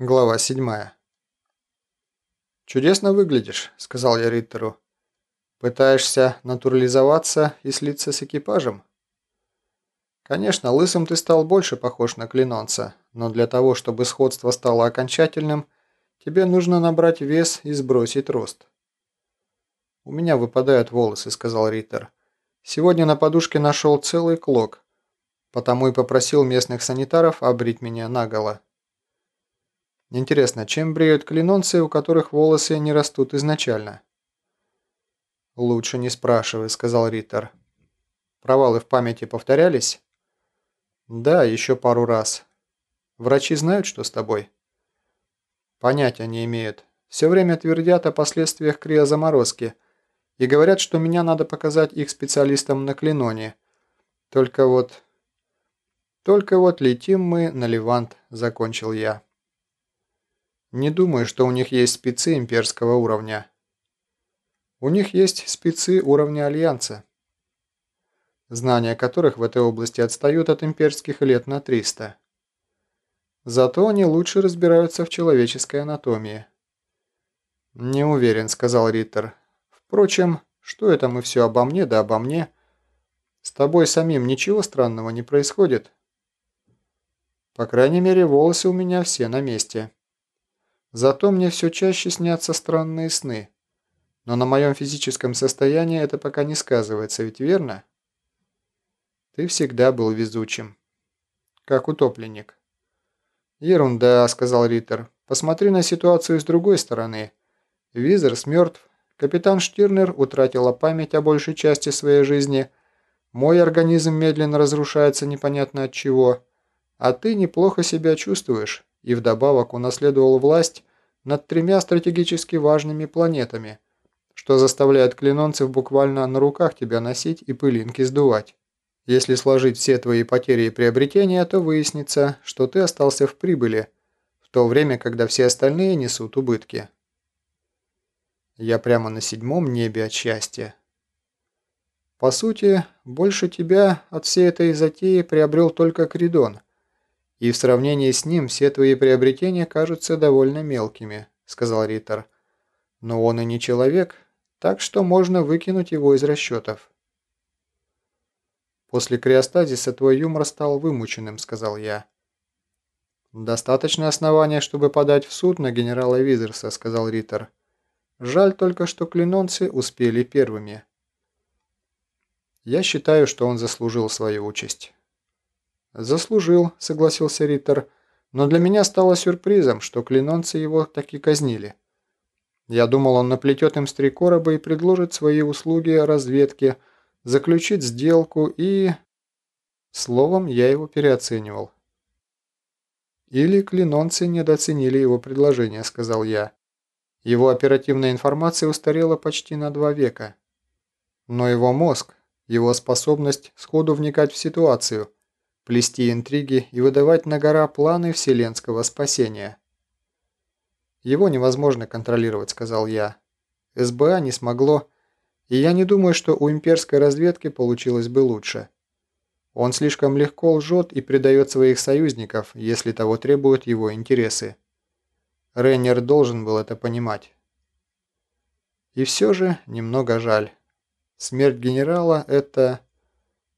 Глава 7. «Чудесно выглядишь», — сказал я Риттеру. «Пытаешься натурализоваться и слиться с экипажем?» «Конечно, лысым ты стал больше похож на клинонца, но для того, чтобы сходство стало окончательным, тебе нужно набрать вес и сбросить рост». «У меня выпадают волосы», — сказал Риттер. «Сегодня на подушке нашел целый клок, потому и попросил местных санитаров обрить меня наголо». Интересно, чем бреют клинонцы, у которых волосы не растут изначально? «Лучше не спрашивай», — сказал Риттер. «Провалы в памяти повторялись?» «Да, еще пару раз. Врачи знают, что с тобой?» «Понятия не имеют. Все время твердят о последствиях криозаморозки и говорят, что меня надо показать их специалистам на Клиноне. Только вот... Только вот летим мы на Левант», — закончил я. Не думаю, что у них есть спецы имперского уровня. У них есть спецы уровня Альянса, знания которых в этой области отстают от имперских лет на 300. Зато они лучше разбираются в человеческой анатомии. «Не уверен», — сказал Риттер. «Впрочем, что это мы все обо мне да обо мне? С тобой самим ничего странного не происходит?» «По крайней мере, волосы у меня все на месте». Зато мне все чаще снятся странные сны. Но на моем физическом состоянии это пока не сказывается, ведь верно? Ты всегда был везучим. Как утопленник. Ерунда, сказал Риттер. Посмотри на ситуацию с другой стороны. Визерс мертв. Капитан Штирнер утратила память о большей части своей жизни. Мой организм медленно разрушается непонятно от чего. А ты неплохо себя чувствуешь и вдобавок унаследовал власть над тремя стратегически важными планетами, что заставляет клинонцев буквально на руках тебя носить и пылинки сдувать. Если сложить все твои потери и приобретения, то выяснится, что ты остался в прибыли, в то время, когда все остальные несут убытки. Я прямо на седьмом небе от счастья. По сути, больше тебя от всей этой затеи приобрел только Кридон – и в сравнении с ним все твои приобретения кажутся довольно мелкими», — сказал Риттер. «Но он и не человек, так что можно выкинуть его из расчетов». «После криостазиса твой юмор стал вымученным», — сказал я. «Достаточно основания, чтобы подать в суд на генерала Визерса», — сказал Риттер. «Жаль только, что клинонцы успели первыми». «Я считаю, что он заслужил свою участь». «Заслужил», — согласился Риттер, «но для меня стало сюрпризом, что клинонцы его таки казнили. Я думал, он наплетет им с три короба и предложит свои услуги разведке, заключить сделку и...» Словом, я его переоценивал. «Или клинонцы недооценили его предложение», — сказал я. Его оперативная информация устарела почти на два века. Но его мозг, его способность сходу вникать в ситуацию — плести интриги и выдавать на гора планы вселенского спасения. «Его невозможно контролировать», — сказал я. «СБА не смогло, и я не думаю, что у имперской разведки получилось бы лучше. Он слишком легко лжет и предает своих союзников, если того требуют его интересы. Рейнер должен был это понимать. И все же немного жаль. Смерть генерала — это...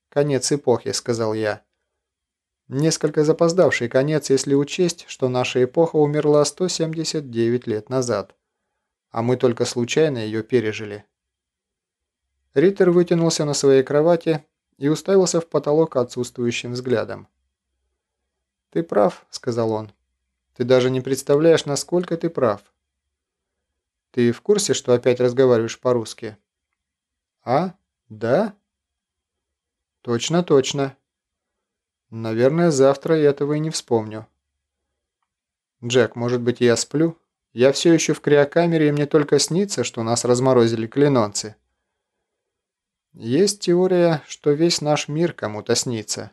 конец эпохи, сказал я. Несколько запоздавший конец, если учесть, что наша эпоха умерла 179 лет назад, а мы только случайно ее пережили. Риттер вытянулся на своей кровати и уставился в потолок отсутствующим взглядом. «Ты прав», — сказал он. «Ты даже не представляешь, насколько ты прав. Ты в курсе, что опять разговариваешь по-русски?» «А? Да?» «Точно, точно. Наверное, завтра я этого и не вспомню. Джек, может быть, я сплю? Я все еще в криокамере, и мне только снится, что нас разморозили клинонцы. Есть теория, что весь наш мир кому-то снится.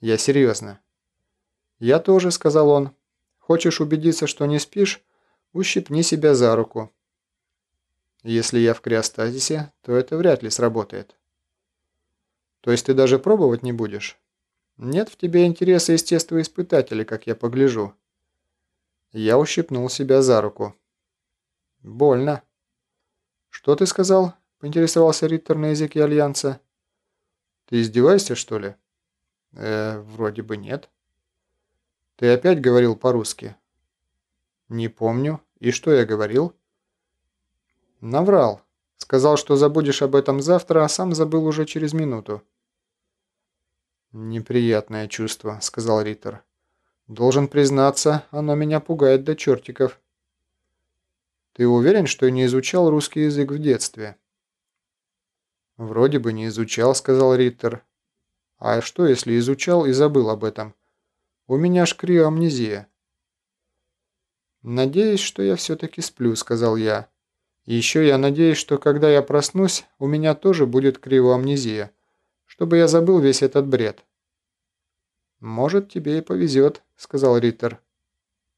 Я серьезно. Я тоже, сказал он. Хочешь убедиться, что не спишь? Ущипни себя за руку. Если я в криостазисе, то это вряд ли сработает. То есть ты даже пробовать не будешь? Нет в тебе интереса естествоиспытателя, как я погляжу. Я ущипнул себя за руку. «Больно». «Что ты сказал?» – поинтересовался Риттер на языке Альянса. «Ты издеваешься, что ли?» «Э, вроде бы нет». «Ты опять говорил по-русски?» «Не помню. И что я говорил?» «Наврал. Сказал, что забудешь об этом завтра, а сам забыл уже через минуту». «Неприятное чувство», — сказал Риттер. «Должен признаться, оно меня пугает до чертиков». «Ты уверен, что не изучал русский язык в детстве?» «Вроде бы не изучал», — сказал Риттер. «А что, если изучал и забыл об этом? У меня ж криоамнезия». «Надеюсь, что я все-таки сплю», — сказал я. «И еще я надеюсь, что когда я проснусь, у меня тоже будет криоамнезия, чтобы я забыл весь этот бред». «Может, тебе и повезет», — сказал Риттер.